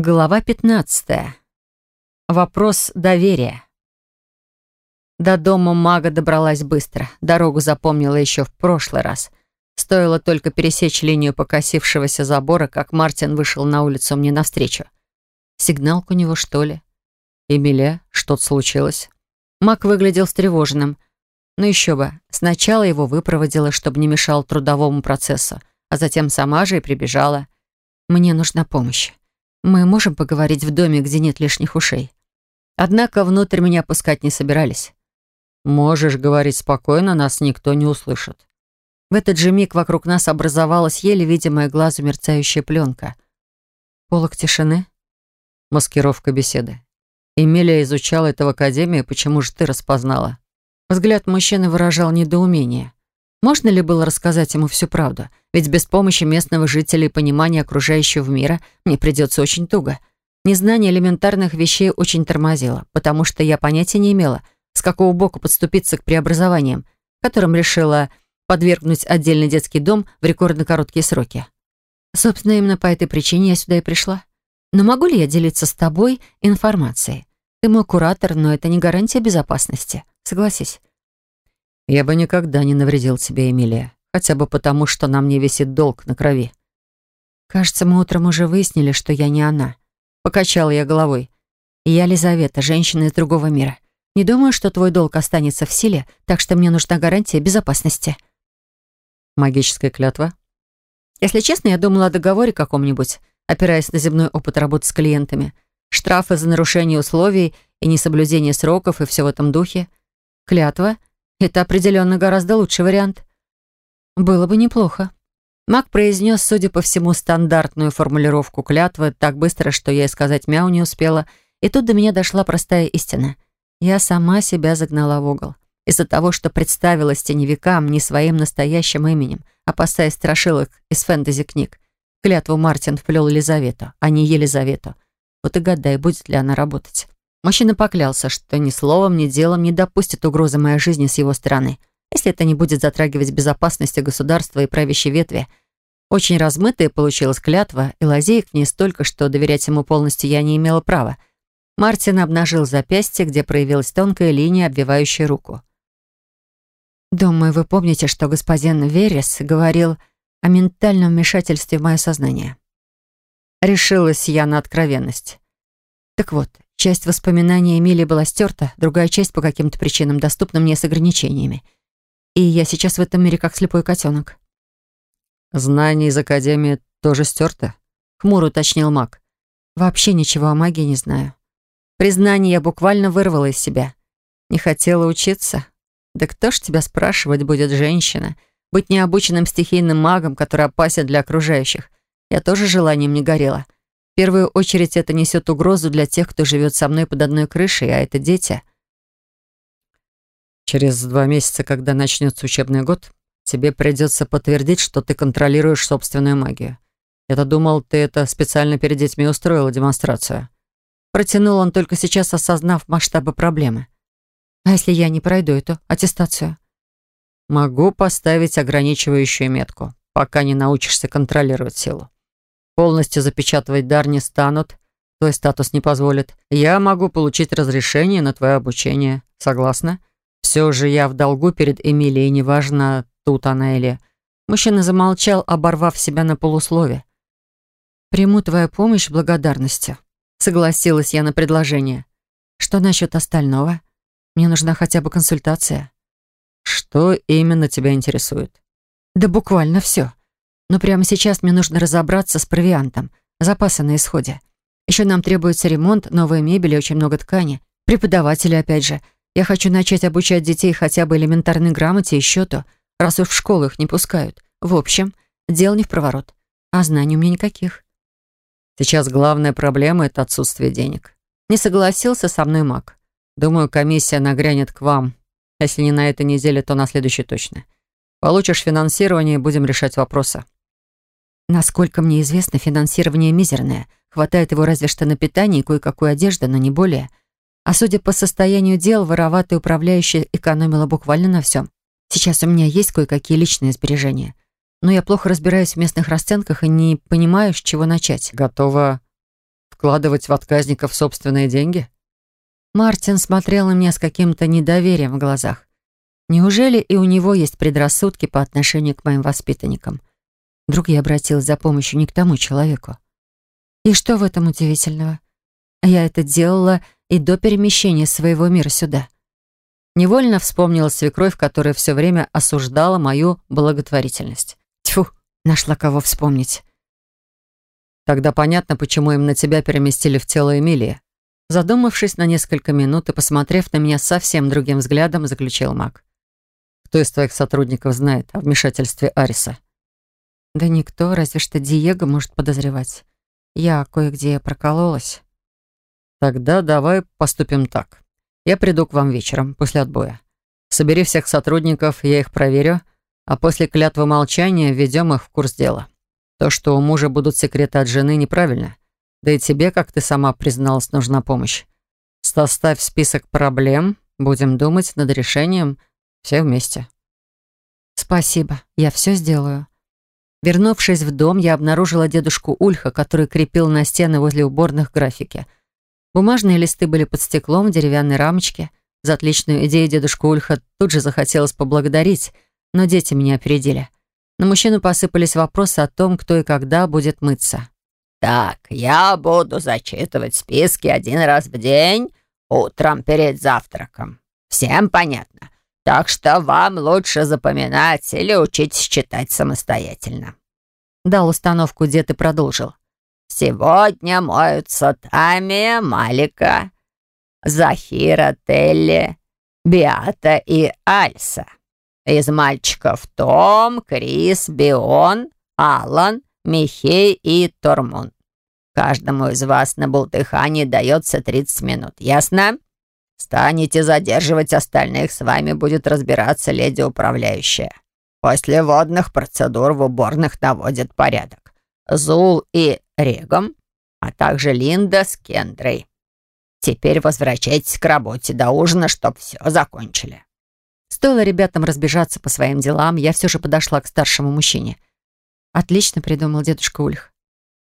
Глава 15. Вопрос доверия. До дома мага добралась быстро. Дорогу запомнила еще в прошлый раз. Стоило только пересечь линию покосившегося забора, как Мартин вышел на улицу мне навстречу. Сигналка у него, что ли? «Эмилия, что-то случилось?» Маг выглядел встревоженным. Но еще бы, сначала его выпроводила, чтобы не мешал трудовому процессу, а затем сама же и прибежала. «Мне нужна помощь. Мы можем поговорить в доме, где нет лишних ушей. Однако внутрь меня пускать не собирались. Можешь говорить спокойно, нас никто не услышит. В этот же миг вокруг нас образовалась еле видимая глазу мерцающая пленка. Полок тишины. Маскировка беседы. Эмилия изучала это в академии, почему же ты распознала? Взгляд мужчины выражал недоумение. Можно ли было рассказать ему всю правду? Ведь без помощи местного жителя и понимания окружающего мира мне придется очень туго. Незнание элементарных вещей очень тормозило, потому что я понятия не имела, с какого боку подступиться к преобразованиям, которым решила подвергнуть отдельный детский дом в рекордно короткие сроки. Собственно, именно по этой причине я сюда и пришла. Но могу ли я делиться с тобой информацией? Ты мой куратор, но это не гарантия безопасности. Согласись. Я бы никогда не навредил тебе, Эмилия. Хотя бы потому, что на мне висит долг на крови. Кажется, мы утром уже выяснили, что я не она. Покачала я головой. Я Лизавета, женщина из другого мира. Не думаю, что твой долг останется в силе, так что мне нужна гарантия безопасности. Магическая клятва? Если честно, я думала о договоре каком-нибудь, опираясь на земной опыт работы с клиентами. Штрафы за нарушение условий и несоблюдение сроков и все в этом духе. Клятва — это определенно гораздо лучший вариант. Было бы неплохо. Мак произнес, судя по всему, стандартную формулировку клятвы так быстро, что я и сказать мяу не успела. И тут до меня дошла простая истина. Я сама себя загнала в угол. Из-за того, что представилась теневикам не своим настоящим именем, опасаясь страшилок из фэнтези-книг. Клятву Мартин вплел Елизавету, а не Елизавету. Вот и гадай, будет ли она работать. Мужчина поклялся, что ни словом, ни делом не допустит угрозы моей жизни с его стороны, если это не будет затрагивать безопасность государства и правящей ветви. Очень размытая получилась клятва, и лазеек в ней столько, что доверять ему полностью я не имела права. Мартин обнажил запястье, где проявилась тонкая линия, обвивающая руку. «Думаю, вы помните, что господин Верес говорил о ментальном вмешательстве в мое сознание». Решилась я на откровенность. Так вот, Часть воспоминаний Эмилии была стерта, другая часть по каким-то причинам доступна мне с ограничениями. И я сейчас в этом мире как слепой котенок. «Знания из Академии тоже стерты?» — хмуро уточнил маг. «Вообще ничего о магии не знаю. Признание я буквально вырвала из себя. Не хотела учиться? Да кто ж тебя спрашивать будет, женщина? Быть необученным стихийным магом, который опасен для окружающих. Я тоже желанием не горела» первую очередь это несет угрозу для тех, кто живет со мной под одной крышей, а это дети. Через два месяца, когда начнется учебный год, тебе придется подтвердить, что ты контролируешь собственную магию. Я-то думал, ты это специально перед детьми устроила демонстрацию. Протянул он только сейчас, осознав масштабы проблемы. А если я не пройду эту аттестацию? Могу поставить ограничивающую метку, пока не научишься контролировать силу. Полностью запечатывать дар не станут, твой статус не позволит. Я могу получить разрешение на твое обучение. Согласна? Все же я в долгу перед Эмилией, неважно, тут она или... Мужчина замолчал, оборвав себя на полуслове. «Приму твою помощь благодарностью», — согласилась я на предложение. «Что насчет остального? Мне нужна хотя бы консультация». «Что именно тебя интересует?» «Да буквально все. Но прямо сейчас мне нужно разобраться с провиантом. Запасы на исходе. Еще нам требуется ремонт, новая мебель и очень много ткани. Преподаватели, опять же. Я хочу начать обучать детей хотя бы элементарной грамоте и счету, раз уж в школу их не пускают. В общем, дел не в проворот. А знаний у меня никаких. Сейчас главная проблема — это отсутствие денег. Не согласился со мной маг. Думаю, комиссия нагрянет к вам. Если не на этой неделе, то на следующей точно. Получишь финансирование, и будем решать вопросы. Насколько мне известно, финансирование мизерное. Хватает его разве что на питание и кое-какую одежду, но не более. А судя по состоянию дел, вороватая управляющая экономила буквально на всем. Сейчас у меня есть кое-какие личные сбережения. Но я плохо разбираюсь в местных расценках и не понимаю, с чего начать. Готова вкладывать в отказников собственные деньги? Мартин смотрел на меня с каким-то недоверием в глазах. Неужели и у него есть предрассудки по отношению к моим воспитанникам? Вдруг я обратилась за помощью не к тому человеку. И что в этом удивительного? Я это делала и до перемещения своего мира сюда. Невольно вспомнила свекровь, которая все время осуждала мою благотворительность. Тьфу, нашла кого вспомнить. Тогда понятно, почему именно тебя переместили в тело Эмилии. Задумавшись на несколько минут и посмотрев на меня совсем другим взглядом, заключил маг. Кто из твоих сотрудников знает о вмешательстве Ариса? Да никто, разве что Диего может подозревать. Я кое-где прокололась. Тогда давай поступим так. Я приду к вам вечером, после отбоя. Собери всех сотрудников, я их проверю, а после клятвы молчания введем их в курс дела. То, что у мужа будут секреты от жены, неправильно. Да и тебе, как ты сама призналась, нужна помощь. Составь список проблем, будем думать над решением все вместе. Спасибо, я все сделаю. Вернувшись в дом, я обнаружила дедушку Ульха, который крепил на стены возле уборных графики — Бумажные листы были под стеклом в деревянной рамочке. За отличную идею дедушку Ульха тут же захотелось поблагодарить, но дети меня опередили. На мужчину посыпались вопросы о том, кто и когда будет мыться. «Так, я буду зачитывать списки один раз в день, утром перед завтраком. Всем понятно. Так что вам лучше запоминать или учитесь читать самостоятельно». Дал установку дед и продолжил. Сегодня моются Тамия, Малика, Захира, Телли, Биата и Альса. Из мальчиков Том, Крис, Бион, Алан, Михей и Тормун. Каждому из вас на бултыхане дается 30 минут. Ясно? Станете задерживать остальных, с вами будет разбираться леди-управляющая. После водных процедур в уборных наводят порядок. Зул и Регом, а также Линда с Кендрой. Теперь возвращайтесь к работе до ужина, чтоб все закончили». Стоило ребятам разбежаться по своим делам, я все же подошла к старшему мужчине. «Отлично придумал дедушка Ульх».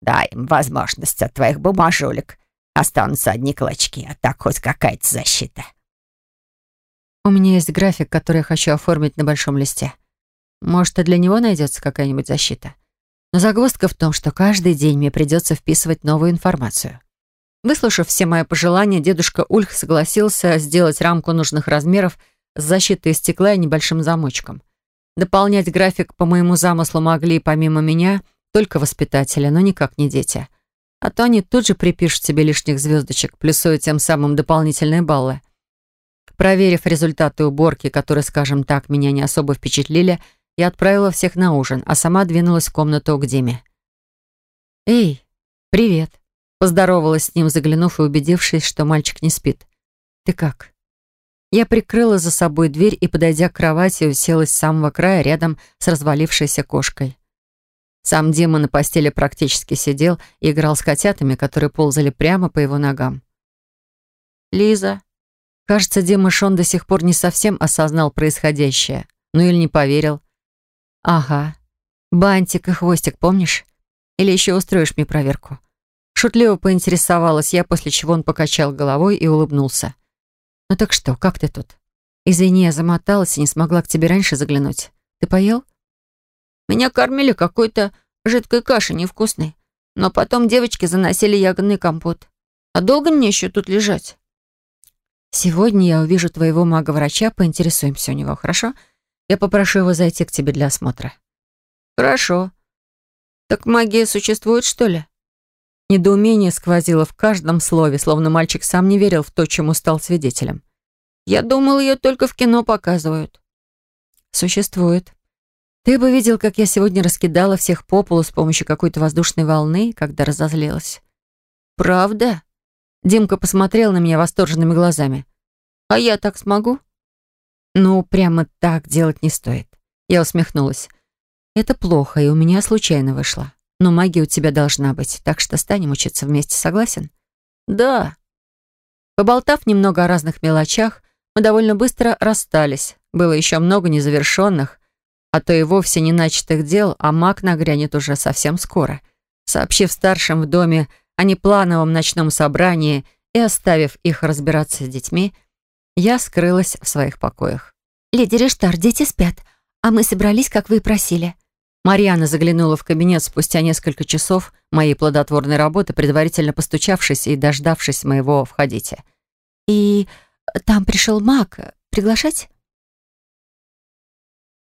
«Дай им возможность от твоих бумажулек. Останутся одни клочки, а так хоть какая-то защита». «У меня есть график, который я хочу оформить на большом листе. Может, и для него найдется какая-нибудь защита?» Но загвоздка в том, что каждый день мне придется вписывать новую информацию. Выслушав все мои пожелания, дедушка Ульх согласился сделать рамку нужных размеров с защитой из стекла и небольшим замочком. Дополнять график по моему замыслу могли, помимо меня, только воспитатели, но никак не дети. А то они тут же припишут себе лишних звездочек, плюсуя тем самым дополнительные баллы. Проверив результаты уборки, которые, скажем так, меня не особо впечатлили, я отправила всех на ужин, а сама двинулась в комнату к Диме. «Эй, привет!» Поздоровалась с ним, заглянув и убедившись, что мальчик не спит. «Ты как?» Я прикрыла за собой дверь и, подойдя к кровати, уселась с самого края рядом с развалившейся кошкой. Сам Дима на постели практически сидел и играл с котятами, которые ползали прямо по его ногам. «Лиза». Кажется, Дима Шон до сих пор не совсем осознал происходящее. Ну или не поверил. «Ага. Бантик и хвостик, помнишь? Или еще устроишь мне проверку?» Шутливо поинтересовалась я, после чего он покачал головой и улыбнулся. «Ну так что, как ты тут? Извини, я замоталась и не смогла к тебе раньше заглянуть. Ты поел?» «Меня кормили какой-то жидкой кашей невкусной, но потом девочки заносили ягодный компот. А долго мне еще тут лежать?» «Сегодня я увижу твоего мага-врача, поинтересуемся у него, хорошо?» Я попрошу его зайти к тебе для осмотра». «Хорошо. Так магия существует, что ли?» Недоумение сквозило в каждом слове, словно мальчик сам не верил в то, чему стал свидетелем. «Я думал, ее только в кино показывают». «Существует. Ты бы видел, как я сегодня раскидала всех по полу с помощью какой-то воздушной волны, когда разозлилась». «Правда?» Димка посмотрел на меня восторженными глазами. «А я так смогу?» «Ну, прямо так делать не стоит». Я усмехнулась. «Это плохо, и у меня случайно вышло. Но магия у тебя должна быть, так что станем учиться вместе, согласен?» «Да». Поболтав немного о разных мелочах, мы довольно быстро расстались. Было еще много незавершенных, а то и вовсе не начатых дел, а маг нагрянет уже совсем скоро. Сообщив старшим в доме о неплановом ночном собрании и оставив их разбираться с детьми, я скрылась в своих покоях. «Леди Рештар, дети спят, а мы собрались, как вы и просили». Марьяна заглянула в кабинет спустя несколько часов моей плодотворной работы, предварительно постучавшись и дождавшись моего «входите». «И там пришел маг. Приглашать?»